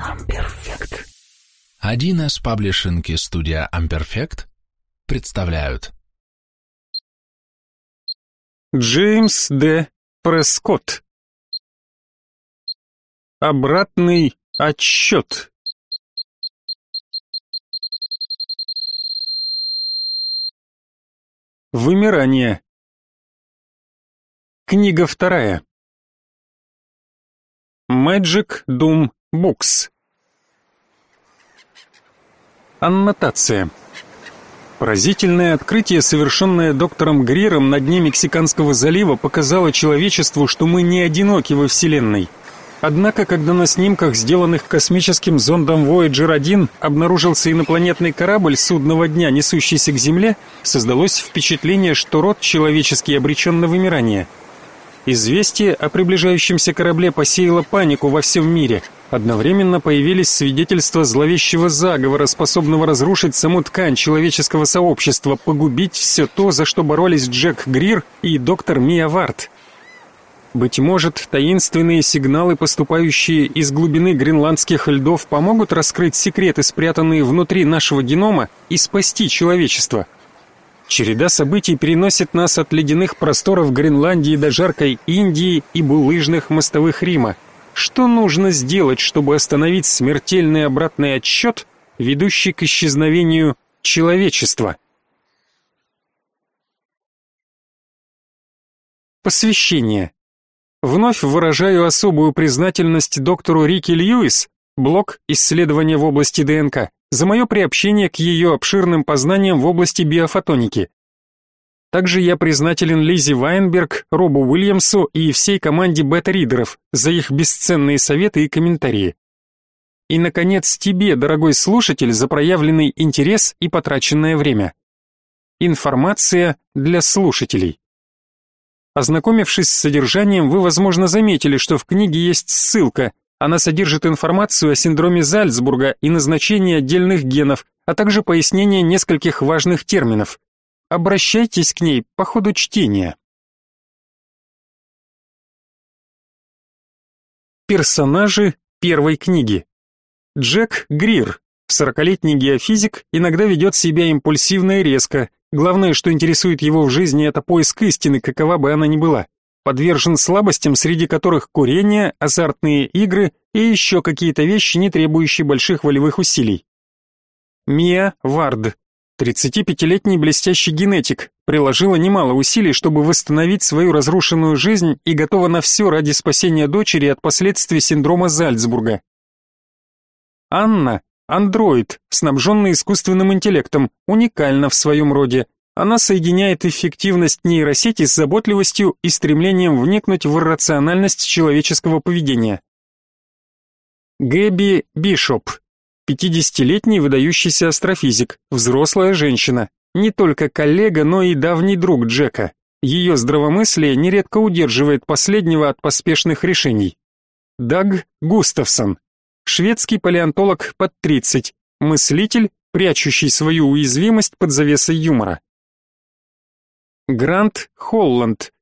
Амперфект. 1С Паблишинг и студия Амперфект представляют. Джеймс Д. Прескотт. Обратный отсчет. Вымирание. Книга вторая. Magic Doom Books Аннотация Поразительное открытие, совершенное доктором Гриром на дне Мексиканского залива, показало человечеству, что мы не одиноки во Вселенной. Однако, когда на снимках, сделанных космическим зондом Voyager 1, обнаружился инопланетный корабль судного дня, несущийся к Земле, создалось впечатление, что род человеческий обречен на вымирание. Известие о приближающемся корабле посеяло панику во всем мире. Одновременно появились свидетельства зловещего заговора, способного разрушить саму ткань человеческого сообщества, погубить все то, за что боролись Джек Грир и доктор Мия Варт. Быть может, таинственные сигналы, поступающие из глубины гренландских льдов, помогут раскрыть секреты, спрятанные внутри нашего генома, и спасти человечество. Череда событий переносит нас от ледяных просторов Гренландии до жаркой Индии и булыжных мостовых Рима. Что нужно сделать, чтобы остановить смертельный обратный отсчет, ведущий к исчезновению человечества? Посвящение. Вновь выражаю особую признательность доктору Рике Льюис, блок исследования в области ДНК, за мое приобщение к ее обширным познаниям в области биофотоники. Также я признателен Лизе Вайнберг, Робу Уильямсу и всей команде бета-ридеров за их бесценные советы и комментарии. И, наконец, тебе, дорогой слушатель, за проявленный интерес и потраченное время. Информация для слушателей. Ознакомившись с содержанием, вы, возможно, заметили, что в книге есть ссылка. Она содержит информацию о синдроме Зальцбурга и назначении отдельных генов, а также пояснение нескольких важных терминов. Обращайтесь к ней по ходу чтения. Персонажи первой книги. Джек Грир, сорокалетний геофизик, иногда ведет себя импульсивно и резко, Главное, что интересует его в жизни, это поиск истины, какова бы она ни была. Подвержен слабостям, среди которых курение, азартные игры и еще какие-то вещи, не требующие больших волевых усилий. Мия Вард, 35-летний блестящий генетик, приложила немало усилий, чтобы восстановить свою разрушенную жизнь и готова на все ради спасения дочери от последствий синдрома Зальцбурга. Анна Андроид, снабженный искусственным интеллектом, уникальна в своем роде. Она соединяет эффективность нейросети с заботливостью и стремлением вникнуть в рациональность человеческого поведения. Гэби Бишоп, 50-летний выдающийся астрофизик, взрослая женщина, не только коллега, но и давний друг Джека. Ее здравомыслие нередко удерживает последнего от поспешных решений. Даг Густавсон, шведский палеонтолог под 30, мыслитель, прячущий свою уязвимость под завесой юмора. Грант Холланд,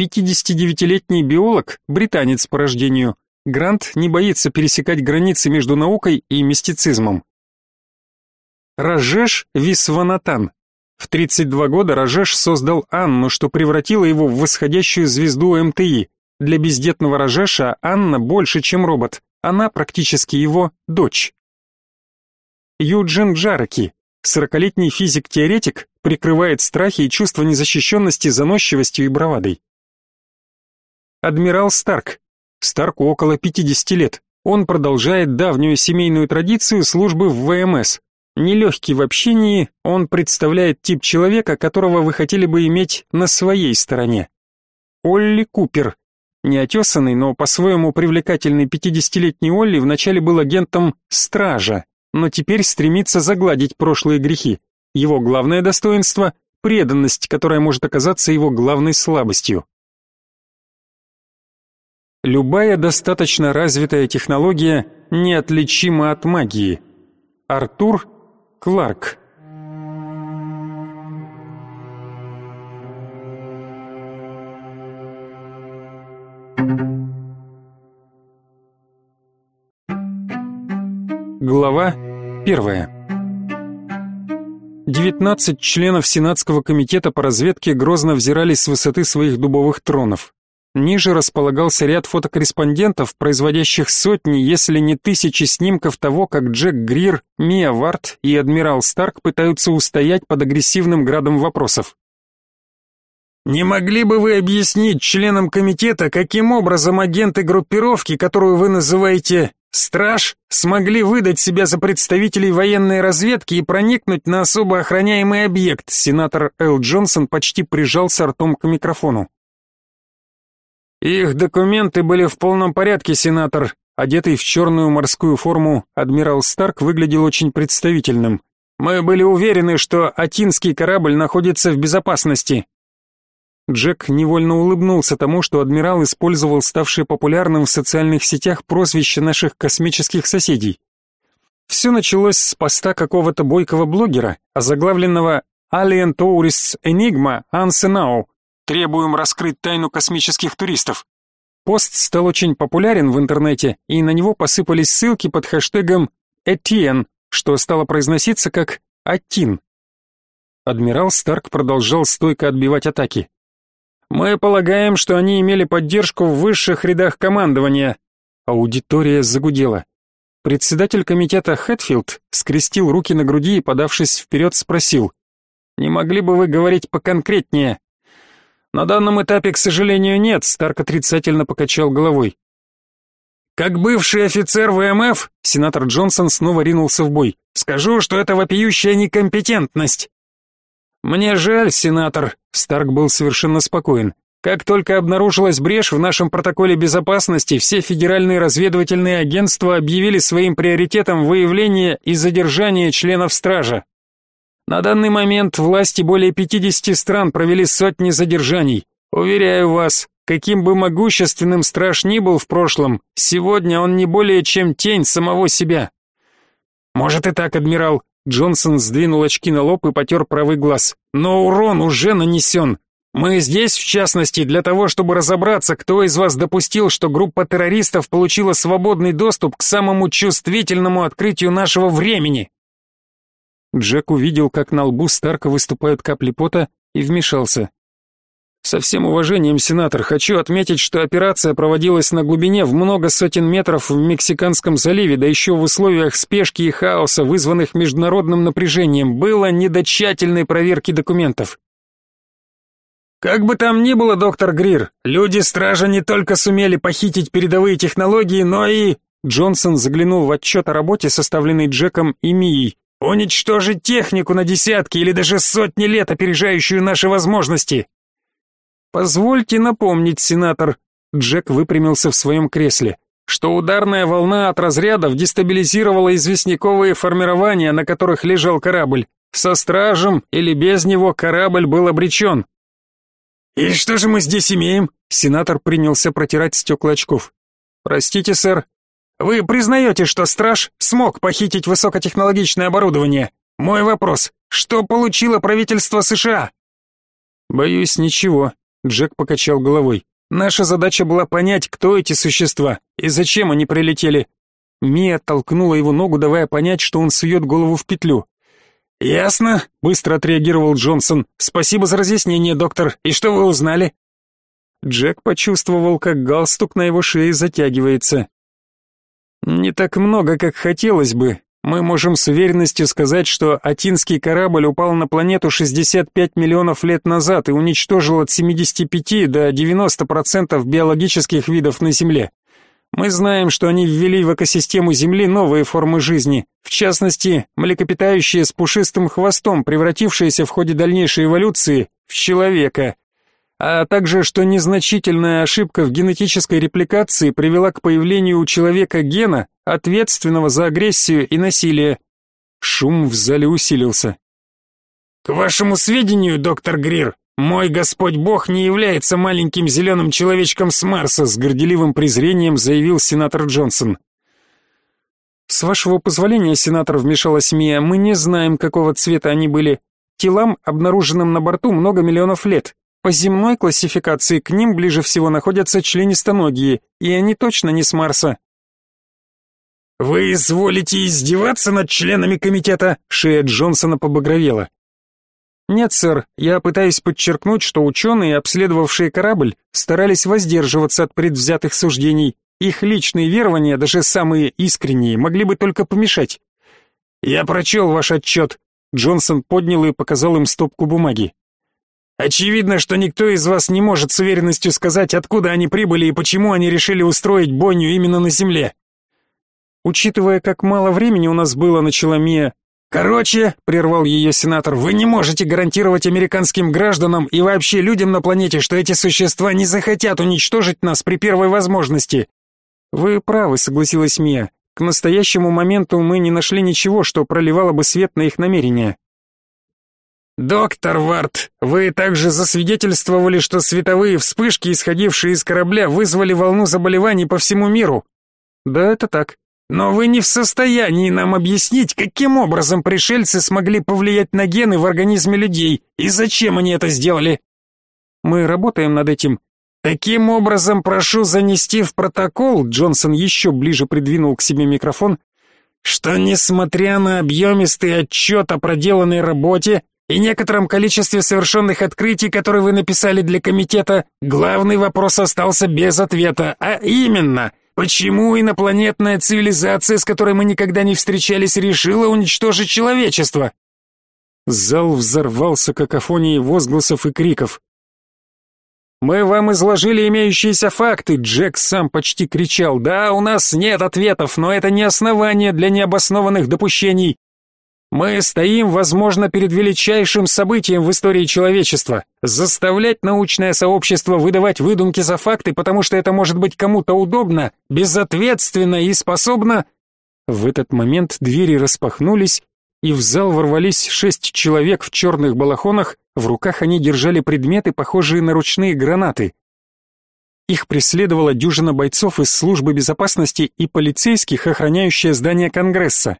59-летний биолог, британец по рождению. Грант не боится пересекать границы между наукой и мистицизмом. Рajеш Висванатан. В 32 года Рajеш создал Анну, что превратило его в восходящую звезду МТИ. Для бездетного Рajеша Анна больше, чем робот. Она практически его дочь. Юджин Джараки, сорокалетний физик-теоретик, прикрывает страхи и чувство незащищенности заносчивостью и бравадой. Адмирал Старк. Старку около 50 лет. Он продолжает давнюю семейную традицию службы в ВМС. Нелегкий в общении, он представляет тип человека, которого вы хотели бы иметь на своей стороне. Олли Купер, Неотесанный, но по-своему привлекательный пятидесятилетний Олли вначале был агентом Стража, но теперь стремится загладить прошлые грехи. Его главное достоинство – преданность, которая может оказаться его главной слабостью. Любая достаточно развитая технология неотличима от магии. Артур Кларк Глава первая. 19 членов Сенатского комитета по разведке грозно взирались с высоты своих дубовых тронов. Ниже располагался ряд фотокорреспондентов, производящих сотни, если не тысячи снимков того, как Джек Грир, Мия Варт и адмирал Старк пытаются устоять под агрессивным градом вопросов. Не могли бы вы объяснить членам комитета, каким образом агенты группировки, которую вы называете «Страж», смогли выдать себя за представителей военной разведки и проникнуть на особо охраняемый объект? Сенатор Эл Джонсон почти прижался ртом к микрофону. Их документы были в полном порядке, сенатор. Одетый в черную морскую форму, адмирал Старк выглядел очень представительным. Мы были уверены, что атинский корабль находится в безопасности. Джек невольно улыбнулся тому, что адмирал использовал ставшее популярным в социальных сетях прозвище наших космических соседей. Все началось с поста какого-то бойкого блогера, озаглавленного «Alien Tourists Enigma Ansenau. Требуем раскрыть тайну космических туристов». Пост стал очень популярен в интернете, и на него посыпались ссылки под хэштегом «Этиен», что стало произноситься как «Атин». Адмирал Старк продолжал стойко отбивать атаки. Мы полагаем, что они имели поддержку в высших рядах командования. Аудитория загудела. Председатель комитета Хэтфилд скрестил руки на груди и, подавшись вперед, спросил. «Не могли бы вы говорить поконкретнее?» «На данном этапе, к сожалению, нет», — Старк отрицательно покачал головой. «Как бывший офицер ВМФ», — сенатор Джонсон снова ринулся в бой, «скажу, что это вопиющая некомпетентность. «Мне жаль, сенатор», — Старк был совершенно спокоен. «Как только обнаружилась брешь в нашем протоколе безопасности, все федеральные разведывательные агентства объявили своим приоритетом выявление и задержание членов стража. На данный момент власти более 50 стран провели сотни задержаний. Уверяю вас, каким бы могущественным страж ни был в прошлом, сегодня он не более чем тень самого себя». «Может и так, адмирал», Джонсон сдвинул очки на лоб и потер правый глаз. «Но урон уже нанесен. Мы здесь, в частности, для того, чтобы разобраться, кто из вас допустил, что группа террористов получила свободный доступ к самому чувствительному открытию нашего времени». Джек увидел, как на лбу Старка выступают капли пота, и вмешался. Со всем уважением, сенатор, хочу отметить, что операция проводилась на глубине в много сотен метров в Мексиканском заливе, да еще в условиях спешки и хаоса, вызванных международным напряжением, было не до тщательной проверки документов. Как бы там ни было, доктор Грир, люди-стража не только сумели похитить передовые технологии, но и... Джонсон заглянул в отчет о работе, составленный Джеком и Мией. Уничтожить технику на десятки или даже сотни лет, опережающую наши возможности. Позвольте напомнить, сенатор, Джек выпрямился в своем кресле, что ударная волна от разрядов дестабилизировала известняковые формирования, на которых лежал корабль. Со стражем или без него корабль был обречен. «И что же мы здесь имеем?» Сенатор принялся протирать стекла очков. «Простите, сэр, вы признаете, что страж смог похитить высокотехнологичное оборудование? Мой вопрос, что получило правительство США?» «Боюсь, ничего», Джек покачал головой. Наша задача была понять, кто эти существа и зачем они прилетели. Мия толкнула его ногу, давая понять, что он сует голову в петлю. «Ясно», — быстро отреагировал Джонсон. «Спасибо за разъяснение, доктор. И что вы узнали?» Джек почувствовал, как галстук на его шее затягивается. «Не так много, как хотелось бы, мы можем с уверенностью сказать, что Атинский корабль упал на планету 65 миллионов лет назад и уничтожил от 75 до 90% биологических видов на Земле. Мы знаем, что они ввели в экосистему Земли новые формы жизни, в частности, млекопитающие с пушистым хвостом, превратившиеся в ходе дальнейшей эволюции в человека а также что незначительная ошибка в генетической репликации привела к появлению у человека гена, ответственного за агрессию и насилие. Шум в зале усилился. К вашему сведению, доктор Грир, мой Господь Бог не является маленьким зеленым человечком с Марса, с горделивым презрением заявил сенатор Джонсон. С вашего позволения, сенатор, вмешалась Мия, мы не знаем, какого цвета они были. Телам, обнаруженным на борту, много миллионов лет. По земной классификации к ним ближе всего находятся членистоногие, и они точно не с Марса. Вы изволите издеваться над членами комитета? Шея Джонсона побагровела. Нет, сэр, я пытаюсь подчеркнуть, что ученые, обследовавшие корабль, старались воздерживаться от предвзятых суждений. Их личные верования, даже самые искренние, могли бы только помешать. Я прочел ваш отчет. Джонсон поднял и показал им стопку бумаги. Очевидно, что никто из вас не может с уверенностью сказать, откуда они прибыли и почему они решили устроить бойню именно на Земле. Учитывая, как мало времени у нас было, начала Мия, Короче, прервал ее сенатор, вы не можете гарантировать американским гражданам и вообще людям на планете, что эти существа не захотят уничтожить нас при первой возможности. Вы правы, согласилась Мия. К настоящему моменту мы не нашли ничего, что проливало бы свет на их намерения. Доктор Варт, вы также засвидетельствовали, что световые вспышки, исходившие из корабля, вызвали волну заболеваний по всему миру. Да, это так. Но вы не в состоянии нам объяснить, каким образом пришельцы смогли повлиять на гены в организме людей и зачем они это сделали. Мы работаем над этим. Таким образом, прошу занести в протокол, Джонсон еще ближе придвинул к себе микрофон, что несмотря на объемистый отчет о проделанной работе и некотором количестве совершенных открытий, которые вы написали для комитета, главный вопрос остался без ответа, а именно – Почему инопланетная цивилизация, с которой мы никогда не встречались, решила уничтожить человечество? Зал взорвался какофонией возгласов и криков. «Мы вам изложили имеющиеся факты», — Джек сам почти кричал. «Да, у нас нет ответов, но это не основание для необоснованных допущений. Мы стоим, возможно, перед величайшим событием в истории человечества. Заставлять научное сообщество выдавать выдумки за факты, потому что это может быть кому-то удобно, безответственно и способно... В этот момент двери распахнулись, и в зал ворвались шесть человек в черных балахонах, в руках они держали предметы, похожие на ручные гранаты. Их преследовала дюжина бойцов из службы безопасности и полицейских, охраняющие здание Конгресса.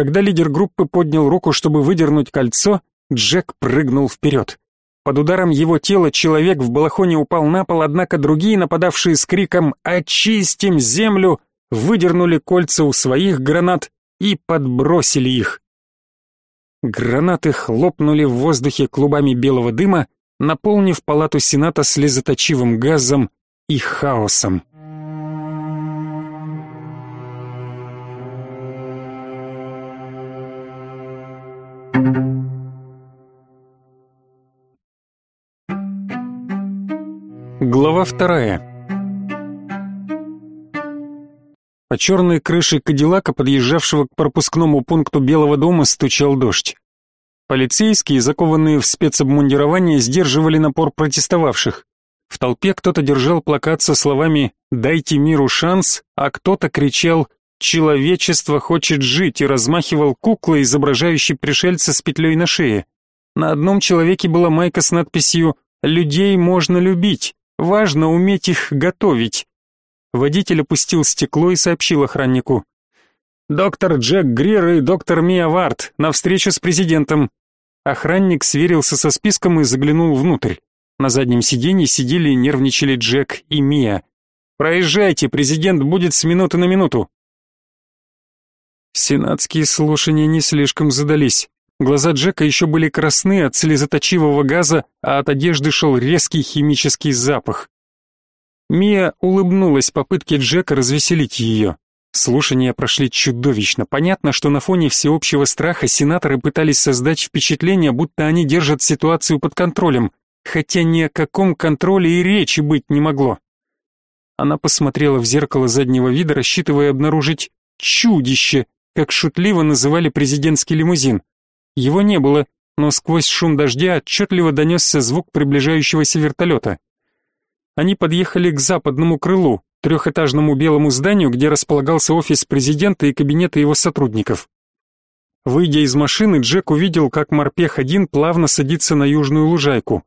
Когда лидер группы поднял руку, чтобы выдернуть кольцо, Джек прыгнул вперед. Под ударом его тела человек в балахоне упал на пол, однако другие, нападавшие с криком «Очистим землю!» выдернули кольца у своих гранат и подбросили их. Гранаты хлопнули в воздухе клубами белого дыма, наполнив палату Сената слезоточивым газом и хаосом. Глава вторая. По черной крыше Кадиллака, подъезжавшего к пропускному пункту Белого дома, стучал дождь. Полицейские, закованные в спецобмундирование, сдерживали напор протестовавших. В толпе кто-то держал плакат со словами «Дайте миру шанс», а кто-то кричал «Человечество хочет жить» и размахивал куклой, изображающей пришельца с петлей на шее. На одном человеке была майка с надписью «Людей можно любить». Важно уметь их готовить. Водитель опустил стекло и сообщил охраннику. «Доктор Джек Грир и доктор Мия Варт на встречу с президентом». Охранник сверился со списком и заглянул внутрь. На заднем сиденье сидели и нервничали Джек и Мия. «Проезжайте, президент будет с минуты на минуту». Сенатские слушания не слишком задались. Глаза Джека еще были красны от слезоточивого газа, а от одежды шел резкий химический запах. Мия улыбнулась попытке Джека развеселить ее. Слушания прошли чудовищно. Понятно, что на фоне всеобщего страха сенаторы пытались создать впечатление, будто они держат ситуацию под контролем, хотя ни о каком контроле и речи быть не могло. Она посмотрела в зеркало заднего вида, рассчитывая обнаружить чудище, как шутливо называли президентский лимузин. Его не было, но сквозь шум дождя отчетливо донесся звук приближающегося вертолета. Они подъехали к западному крылу, трехэтажному белому зданию, где располагался офис президента и кабинеты его сотрудников. Выйдя из машины, Джек увидел, как морпех-1 плавно садится на южную лужайку.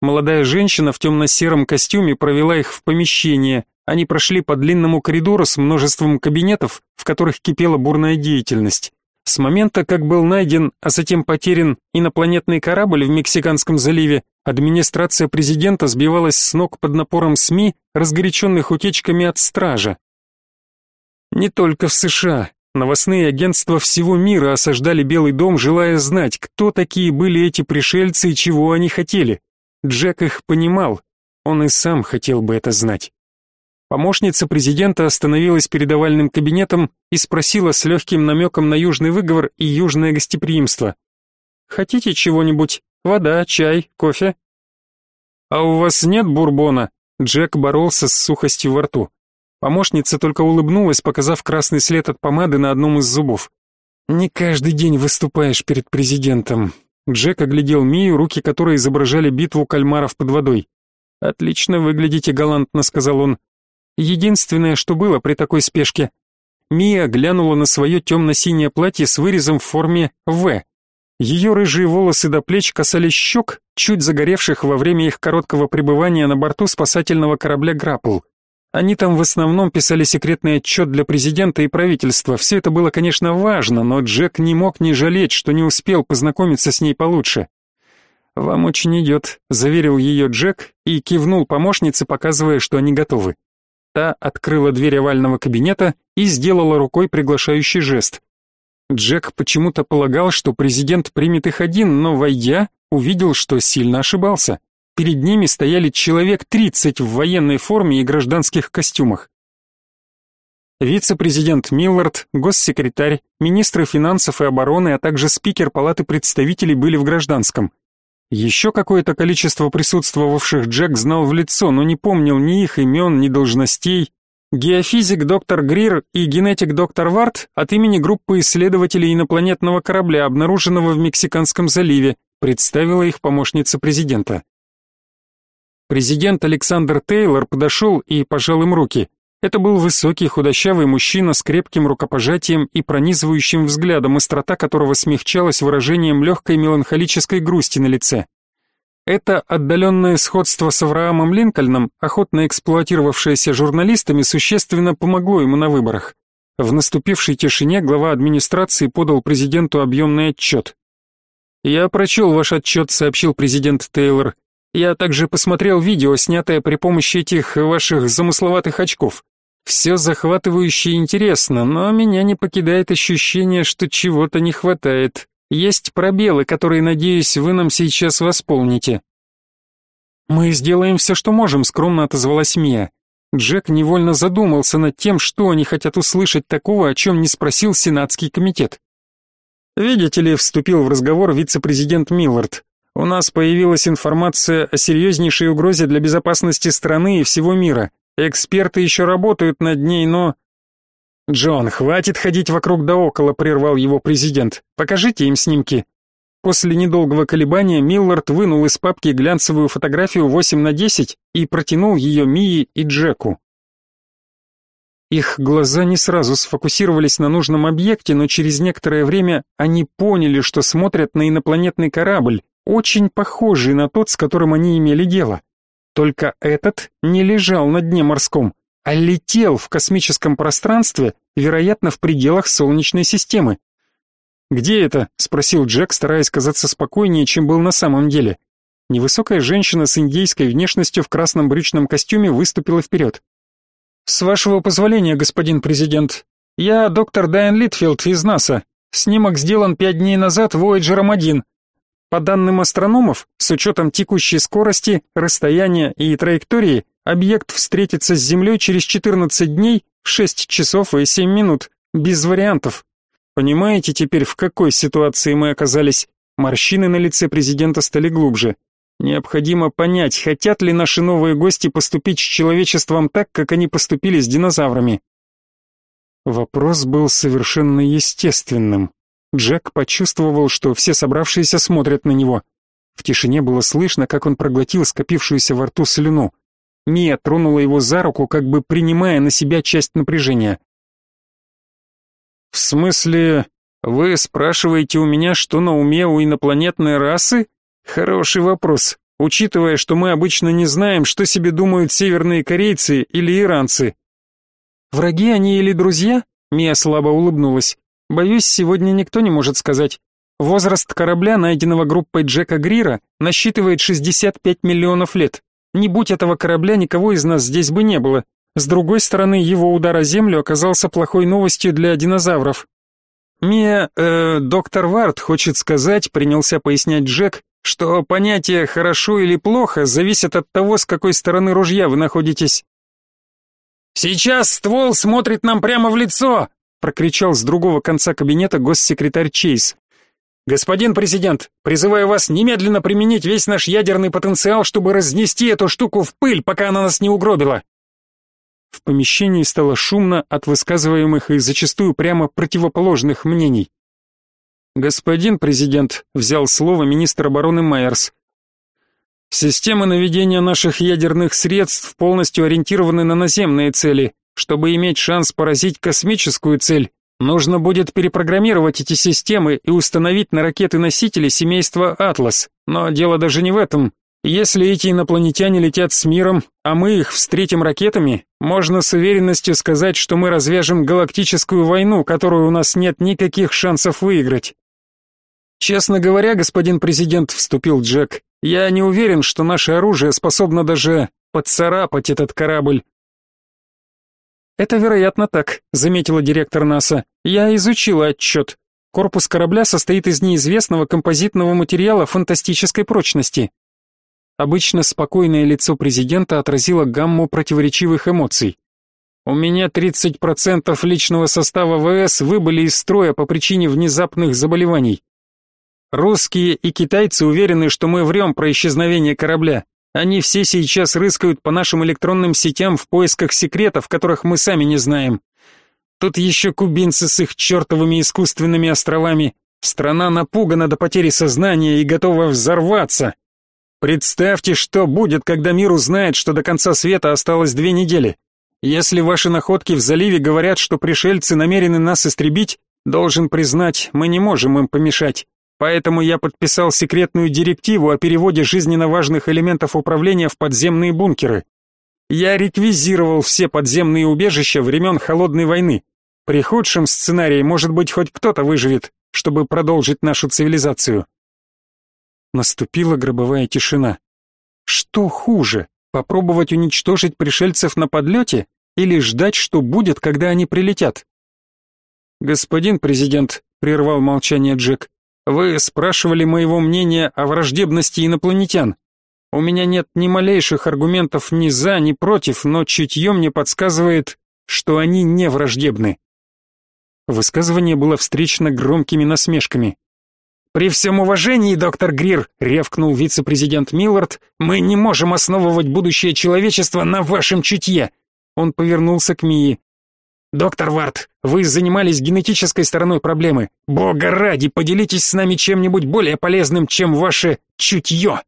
Молодая женщина в темно-сером костюме провела их в помещение. Они прошли по длинному коридору с множеством кабинетов, в которых кипела бурная деятельность. С момента, как был найден, а затем потерян инопланетный корабль в Мексиканском заливе, администрация президента сбивалась с ног под напором СМИ, разгоряченных утечками от стража. Не только в США. Новостные агентства всего мира осаждали Белый дом, желая знать, кто такие были эти пришельцы и чего они хотели. Джек их понимал. Он и сам хотел бы это знать. Помощница президента остановилась перед овальным кабинетом и спросила с легким намеком на южный выговор и южное гостеприимство. «Хотите чего-нибудь? Вода, чай, кофе?» «А у вас нет бурбона?» Джек боролся с сухостью во рту. Помощница только улыбнулась, показав красный след от помады на одном из зубов. «Не каждый день выступаешь перед президентом». Джек оглядел Мию, руки которой изображали битву кальмаров под водой. «Отлично выглядите галантно», — сказал он. «Единственное, что было при такой спешке». Мия глянула на свое темно-синее платье с вырезом в форме «В». Ее рыжие волосы до плеч касались щек, чуть загоревших во время их короткого пребывания на борту спасательного корабля «Граппл». Они там в основном писали секретный отчет для президента и правительства. Все это было, конечно, важно, но Джек не мог не жалеть, что не успел познакомиться с ней получше. «Вам очень идет», — заверил ее Джек и кивнул помощнице, показывая, что они готовы. Та открыла дверь овального кабинета и сделала рукой приглашающий жест. Джек почему-то полагал, что президент примет их один, но, войдя, увидел, что сильно ошибался. Перед ними стояли человек 30 в военной форме и гражданских костюмах. Вице-президент Миллард, госсекретарь, министры финансов и обороны, а также спикер Палаты представителей были в гражданском. Еще какое-то количество присутствовавших Джек знал в лицо, но не помнил ни их имен, ни должностей. Геофизик доктор Грир и генетик доктор Варт от имени группы исследователей инопланетного корабля, обнаруженного в Мексиканском заливе, представила их помощница президента. Президент Александр Тейлор подошел и пожал им руки. Это был высокий худощавый мужчина с крепким рукопожатием и пронизывающим взглядом, острота которого смягчалась выражением легкой меланхолической грусти на лице. Это отдаленное сходство с Авраамом Линкольном, охотно эксплуатировавшееся журналистами, существенно помогло ему на выборах. В наступившей тишине глава администрации подал президенту объемный отчет. «Я прочел ваш отчет», — сообщил президент Тейлор. Я также посмотрел видео, снятое при помощи этих ваших замысловатых очков. Все захватывающе интересно, но меня не покидает ощущение, что чего-то не хватает. Есть пробелы, которые, надеюсь, вы нам сейчас восполните. Мы сделаем все, что можем, скромно отозвалась Мия. Джек невольно задумался над тем, что они хотят услышать такого, о чем не спросил Сенатский комитет. Видите ли, вступил в разговор вице-президент Миллард. У нас появилась информация о серьезнейшей угрозе для безопасности страны и всего мира. Эксперты еще работают над ней, но... Джон, хватит ходить вокруг да около, прервал его президент. Покажите им снимки. После недолгого колебания Миллард вынул из папки глянцевую фотографию 8 на 10 и протянул ее Мии и Джеку. Их глаза не сразу сфокусировались на нужном объекте, но через некоторое время они поняли, что смотрят на инопланетный корабль, очень похожий на тот, с которым они имели дело. Только этот не лежал на дне морском, а летел в космическом пространстве, вероятно, в пределах Солнечной системы. «Где это?» — спросил Джек, стараясь казаться спокойнее, чем был на самом деле. Невысокая женщина с индейской внешностью в красном брючном костюме выступила вперед. «С вашего позволения, господин президент, я доктор Дайан Литфилд из НАСА. Снимок сделан пять дней назад Voyager-1. По данным астрономов, с учетом текущей скорости, расстояния и траектории, объект встретится с Землей через 14 дней, 6 часов и 7 минут, без вариантов. Понимаете теперь, в какой ситуации мы оказались? Морщины на лице президента стали глубже. Необходимо понять, хотят ли наши новые гости поступить с человечеством так, как они поступили с динозаврами. Вопрос был совершенно естественным. Джек почувствовал, что все собравшиеся смотрят на него. В тишине было слышно, как он проглотил скопившуюся во рту слюну. Мия тронула его за руку, как бы принимая на себя часть напряжения. «В смысле, вы спрашиваете у меня, что на уме у инопланетной расы? Хороший вопрос, учитывая, что мы обычно не знаем, что себе думают северные корейцы или иранцы». «Враги они или друзья?» Мия слабо улыбнулась. Боюсь, сегодня никто не может сказать. Возраст корабля, найденного группой Джека Грира, насчитывает 65 миллионов лет. Не будь этого корабля, никого из нас здесь бы не было. С другой стороны, его удар о землю оказался плохой новостью для динозавров. Мия, э, доктор Варт хочет сказать, принялся пояснять Джек, что понятие «хорошо» или «плохо» зависит от того, с какой стороны ружья вы находитесь. «Сейчас ствол смотрит нам прямо в лицо!» Прокричал с другого конца кабинета госсекретарь Чейз. Господин президент, призываю вас немедленно применить весь наш ядерный потенциал, чтобы разнести эту штуку в пыль, пока она нас не угробила. В помещении стало шумно от высказываемых и зачастую прямо противоположных мнений. Господин президент, взял слово министр обороны Майерс. Системы наведения наших ядерных средств полностью ориентированы на наземные цели. Чтобы иметь шанс поразить космическую цель, нужно будет перепрограммировать эти системы и установить на ракеты-носители семейства Атлас. Но дело даже не в этом. Если эти инопланетяне летят с миром, а мы их встретим ракетами, можно с уверенностью сказать, что мы развяжем галактическую войну, которую у нас нет никаких шансов выиграть. Честно говоря, господин президент, вступил Джек, я не уверен, что наше оружие способно даже поцарапать этот корабль. Это, вероятно, так, заметила директор НАСА. Я изучила отчет. Корпус корабля состоит из неизвестного композитного материала фантастической прочности. Обычно спокойное лицо президента отразило гамму противоречивых эмоций. У меня 30% личного состава ВС выбыли из строя по причине внезапных заболеваний. Русские и китайцы уверены, что мы врем про исчезновение корабля. Они все сейчас рыскают по нашим электронным сетям в поисках секретов, которых мы сами не знаем. Тут еще кубинцы с их чертовыми искусственными островами. Страна напугана до потери сознания и готова взорваться. Представьте, что будет, когда мир узнает, что до конца света осталось две недели. Если ваши находки в заливе говорят, что пришельцы намерены нас истребить, должен признать, мы не можем им помешать. Поэтому я подписал секретную директиву о переводе жизненно важных элементов управления в подземные бункеры. Я реквизировал все подземные убежища времен Холодной войны. При худшем сценарии, может быть, хоть кто-то выживет, чтобы продолжить нашу цивилизацию. Наступила гробовая тишина. Что хуже, попробовать уничтожить пришельцев на подлете или ждать, что будет, когда они прилетят? Господин президент, прервал молчание Джек, вы спрашивали моего мнения о враждебности инопланетян. У меня нет ни малейших аргументов ни за, ни против, но чутье мне подсказывает, что они не враждебны. Высказывание было встречено громкими насмешками. «При всем уважении, доктор Грир», — ревкнул вице-президент Миллард, «мы не можем основывать будущее человечества на вашем чутье». Он повернулся к Мии. Доктор Варт, вы занимались генетической стороной проблемы. Бога ради, поделитесь с нами чем-нибудь более полезным, чем ваше чутье.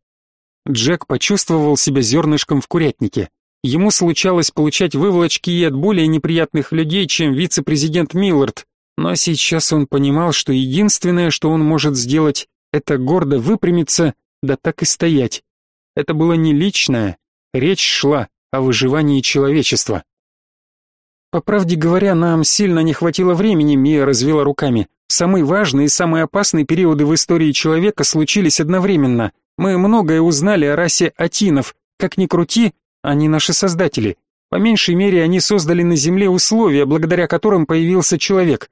Джек почувствовал себя зернышком в курятнике. Ему случалось получать выволочки и от более неприятных людей, чем вице-президент Миллард, но сейчас он понимал, что единственное, что он может сделать, это гордо выпрямиться, да так и стоять. Это было не личное, речь шла о выживании человечества. По правде говоря, нам сильно не хватило времени, Мия развела руками. Самые важные и самые опасные периоды в истории человека случились одновременно. Мы многое узнали о расе атинов. Как ни крути, они наши создатели. По меньшей мере, они создали на Земле условия, благодаря которым появился человек.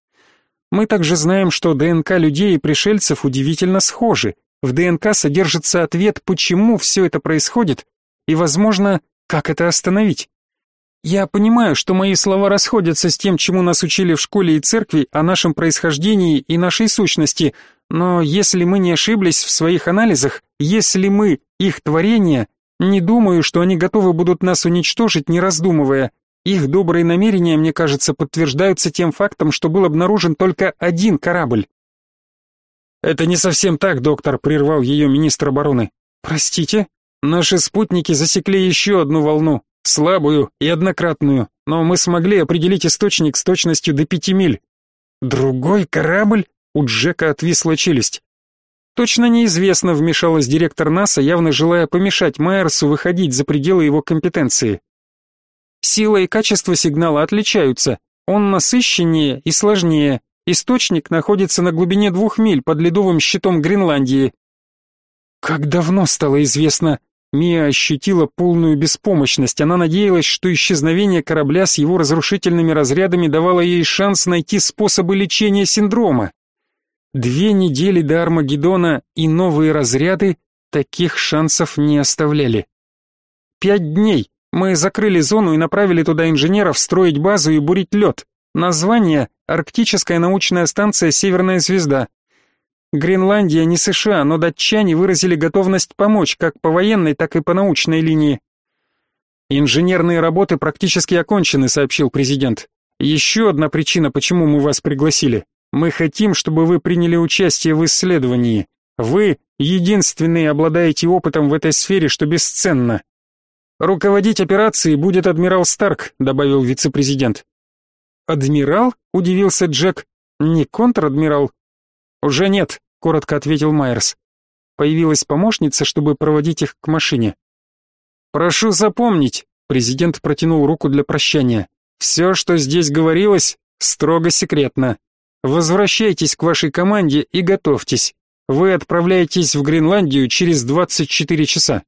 Мы также знаем, что ДНК людей и пришельцев удивительно схожи. В ДНК содержится ответ, почему все это происходит, и, возможно, как это остановить. Я понимаю, что мои слова расходятся с тем, чему нас учили в школе и церкви о нашем происхождении и нашей сущности, но если мы не ошиблись в своих анализах, если мы их творение, не думаю, что они готовы будут нас уничтожить, не раздумывая. Их добрые намерения, мне кажется, подтверждаются тем фактом, что был обнаружен только один корабль. Это не совсем так, доктор, прервал ее министр обороны. Простите, наши спутники засекли еще одну волну, Слабую и однократную, но мы смогли определить источник с точностью до пяти миль. Другой корабль? У Джека отвисла челюсть. Точно неизвестно, вмешалась директор НАСА, явно желая помешать Майерсу выходить за пределы его компетенции. Сила и качество сигнала отличаются. Он насыщеннее и сложнее. Источник находится на глубине двух миль под ледовым щитом Гренландии. Как давно стало известно? Мия ощутила полную беспомощность. Она надеялась, что исчезновение корабля с его разрушительными разрядами давало ей шанс найти способы лечения синдрома. Две недели до Армагеддона и новые разряды таких шансов не оставляли. Пять дней. Мы закрыли зону и направили туда инженеров строить базу и бурить лед. Название — Арктическая научная станция «Северная звезда». Гренландия не США, но датчане выразили готовность помочь как по военной, так и по научной линии. Инженерные работы практически окончены, сообщил президент. Еще одна причина, почему мы вас пригласили. Мы хотим, чтобы вы приняли участие в исследовании. Вы единственные обладаете опытом в этой сфере, что бесценно. Руководить операцией будет адмирал Старк, добавил вице-президент. Адмирал? удивился Джек. Не контр-адмирал. Уже нет, коротко ответил Майерс. Появилась помощница, чтобы проводить их к машине. Прошу запомнить, президент протянул руку для прощания. Все, что здесь говорилось, строго секретно. Возвращайтесь к вашей команде и готовьтесь. Вы отправляетесь в Гренландию через 24 часа.